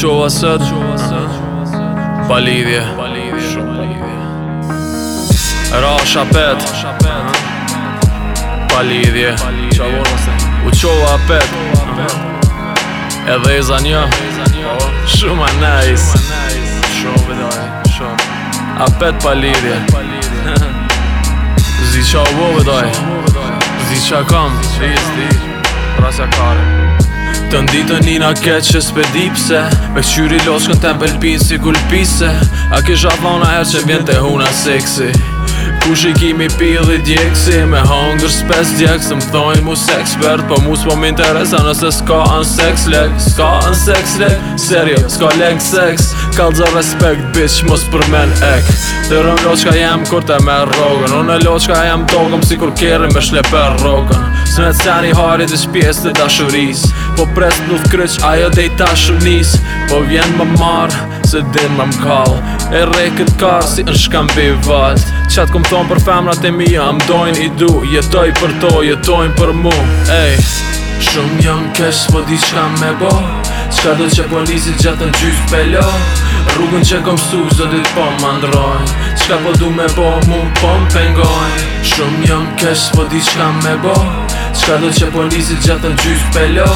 qova sët Pa lidhje Ra shapet Pa lidhje U qova pet Edhe i za një jo. Shuma nice A pet pa lidhje Zdi qa u bove doj Zdi qa Zi Zdi qa Zi Zdi qa kam Zdi qa kam Zdi Të ndita nina keqë që s'pedipse Me këqyri kënë tempel pinë si kulpise A kisha vana herë që vjen të huna seksi Ku shikimi pili djekësi Me hunger s'pes djekës Më thojnë mu sekspert Po mu s'po m'interesa nëse s'ka në seks lek S'ka në seks lek Serio, s'ka lek seks kalzo respekt bitch mos përmen ek Dërën lo qka jem kur të me rogën Unë e lo qka jem dogëm si kur kjerën me shleper rogën Së me cani harit dhe shpjes të dashuris Po pres nuk kryq ajo dhe i tashu Po vjen më marë se din më mkallë E rej këtë karë, si në shkam bivat Qatë kum thonë për femrat e mija Më dojnë i du, jetoj për to, jetojnë për mu Ej, shumë jam kesh, po di qka me bo Qka do që po nisit gjatë në gjys pëllo Rrugën që kom su, zëdit po më androj po du me bo, mu po më pengoj Shumë jëm kesh, po di qka me bo Qka do që po nisit gjatë në gjys pëllo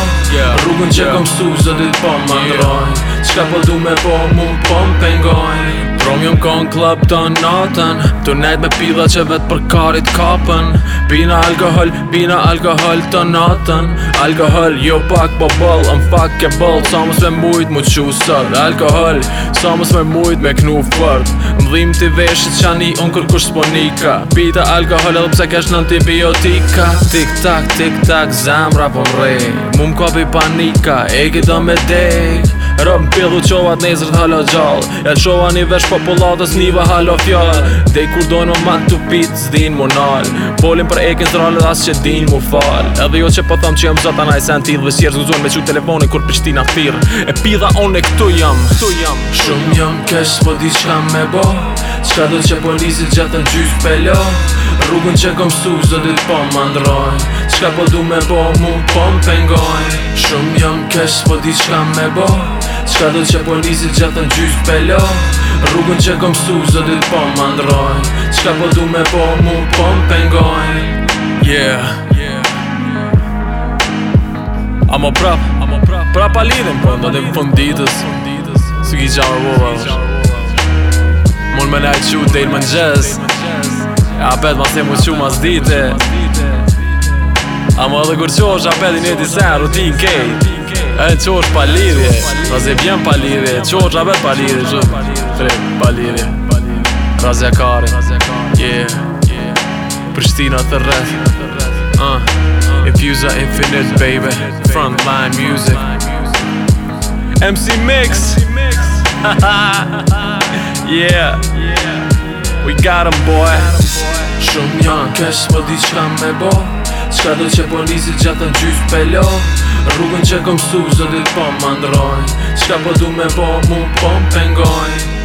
Rrugën që kom su, zëdit po më androj po du me bo, mu po më pengoj Rom jom kon klub të natën Të me pila që vet për karit kapën Bina alkohol, bina alkohol të natën Alkohol, jo pak po bëllë, në fak ke bëllë Sa me mujt mu qu Alkohol, sa me mujt me knu fërt Më dhim t'i veshit që ani unë kër s'po nika Pita alkohol edhe pse kesh në antibiotika Tik tak, tik tak, zemra po mrej Mu m'kopi panika, e ki do me dek Rëm pëllu qovat nezër t'hala gjall Ja qova një vesh popullatës njëve halo fjall Dej kur dojnë më matë të pit s'din mu nal Polin për ekin dhe asë që din më fal Edhe jo që po thëm që jam zata na i sen t'il Dhe sjerë me që telefoni kur pështina fir E pida on e këtu jam, jam Shumë jam kesh s'po di qka me bo Qka do që polisit gjatë në gjys pëllo Rrugën që kom su zëdit po më ndroj Qka po du me bo mu po më pengoj Shumë jam kesh s'po di qka me bo Qka do të që po njësi gjatë në gjysë pëllo Rrugën që kom su, zëtit po më ndrojnë Qka po du me po, mu po më pengojnë Yeah Amo prap, amo prap, prap a lidhën Po ndo të funditës Së ki qa më buva me në e qut, dhejnë më në E apet ma se mu qu ma zdite Amo edhe kur qosh, apet i një disa rutin kejt E në qo është palidhje Razje vjen palidhje E qo është abet palidhje Qo është palidhje Tre, palidhje Razja kare Yeah Pristina të rreth Infusa infinite baby Frontline music MC Mix Yeah We got him boy kesh s'po di qka me bo Qka do që po lizit gjatë në pëllo Rrugën që kom su zëtit po më ndrojnë Qka po du me bo mu po më pengojnë